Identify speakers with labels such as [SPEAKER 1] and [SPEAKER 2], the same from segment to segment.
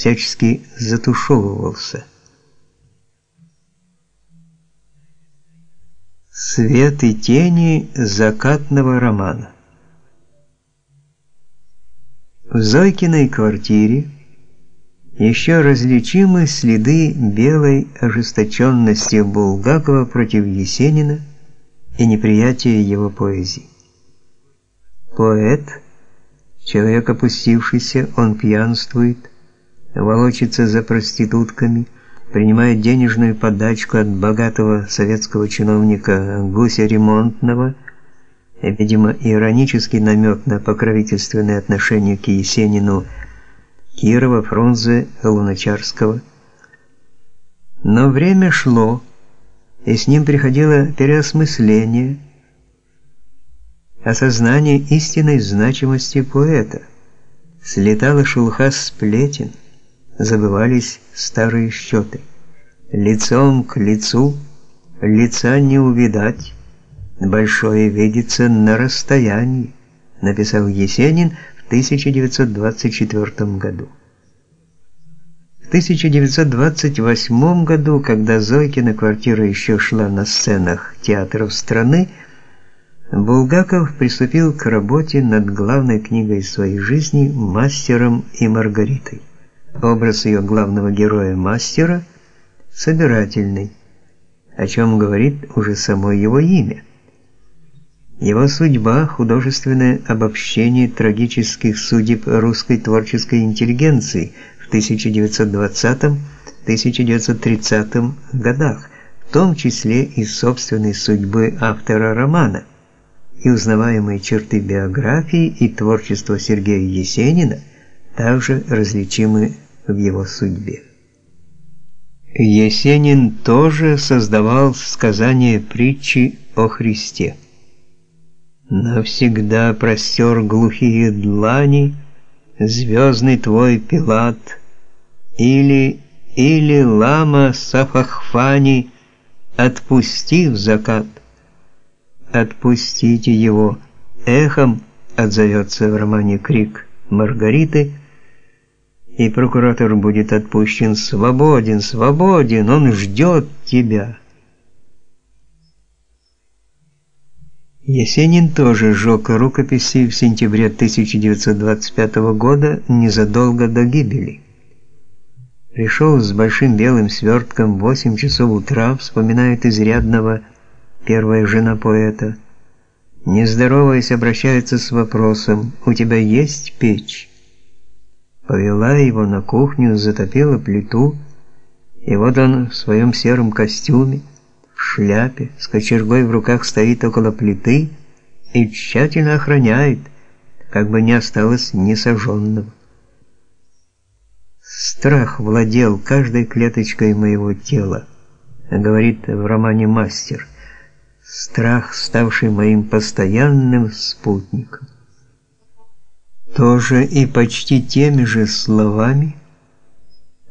[SPEAKER 1] всячески затушевывался. Свет и тени закатного романа. В Зойкиной квартире еще различимы следы белой ожесточенности Булгакова против Есенина и неприятия его поэзии. Поэт, человек опустившийся, он пьянствует, волочится за проститутками, принимает денежную подачку от богатого советского чиновника Гуся Ремонтного, видимо, иронический намек на покровительственное отношение к Есенину Кирова, Фрунзе, Луначарского. Но время шло, и с ним приходило переосмысление, осознание истинной значимости поэта. Слетала шелуха сплетен, забывались старые счеты. Лицом к лицу лица не увидать, большое видится на расстоянии, написал Есенин в 1924 году. В 1928 году, когда Зойкина квартира еще шла на сценах театров страны, Булгаков приступил к работе над главной книгой своей жизни «Мастером и Маргаритой». Образ ее главного героя мастера собирательный, о чем говорит уже само его имя. Его судьба художественное обобщение трагических судеб русской творческой интеллигенции в 1920-1930 годах, в том числе и собственной судьбы автора романа. И узнаваемые черты биографии и творчества Сергея Есенина также различимы в его судьбе. Есенин тоже создавал сказания притчи о Христе. Навсегда простер глухие длани звездный твой Пилат, или или лама Сафахфани, отпусти в закат. Отпустите его, эхом отзовется в романе крик Маргариты и прокуратор будет отпущен свободен, свободен, он ждет тебя. Есенин тоже сжег рукописи в сентябре 1925 года, незадолго до гибели. Пришел с большим белым свертком в 8 часов утра, вспоминает изрядного первая жена поэта. Не здороваясь, обращается с вопросом: "У тебя есть печь?" Повела его на кухню, затопила плиту, и вот он в своем сером костюме, в шляпе, с кочергой в руках стоит около плиты и тщательно охраняет, как бы не осталось несожженного. Страх владел каждой клеточкой моего тела, говорит в романе Мастер. Страх, ставший моим постоянным спутником тоже и почти теми же словами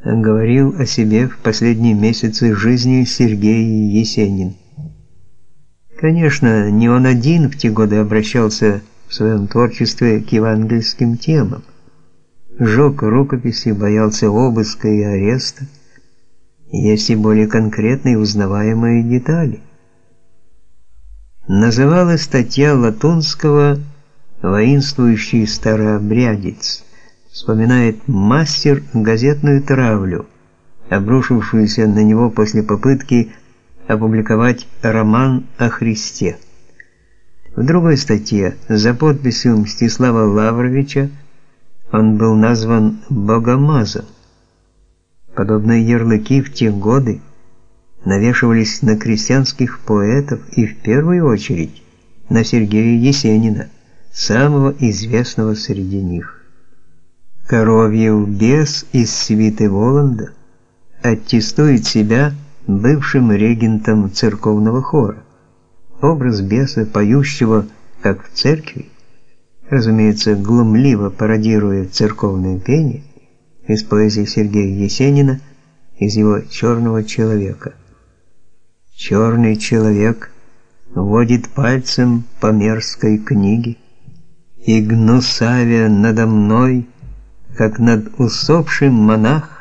[SPEAKER 1] говорил о себе в последние месяцы жизни Сергей Есенин. Конечно, не он один в те годы обращался в своем творчестве к евангельским темам. Жег рукописи, боялся обыска и ареста. Есть более конкретные узнаваемые детали. Называлась статья Латунского воинствующий старообрядец, вспоминает мастер газетную травлю, обрушившуюся на него после попытки опубликовать роман о Христе. В другой статье за подписью Мстислава Лавровича он был назван Богомазом. Подобные ярлыки в те годы навешивались на крестьянских поэтов и в первую очередь на Сергея Есенина самого известного среди них. Коровьев бес из свиты Воланда аттестует себя бывшим регентом церковного хора. Образ беса, поющего, как в церкви, разумеется, глумливо пародируя церковное пение, из поэзии Сергея Есенина, из его «Черного человека». Черный человек водит пальцем по мерзкой книге, и гнусавя надо мной, как над усопшим монах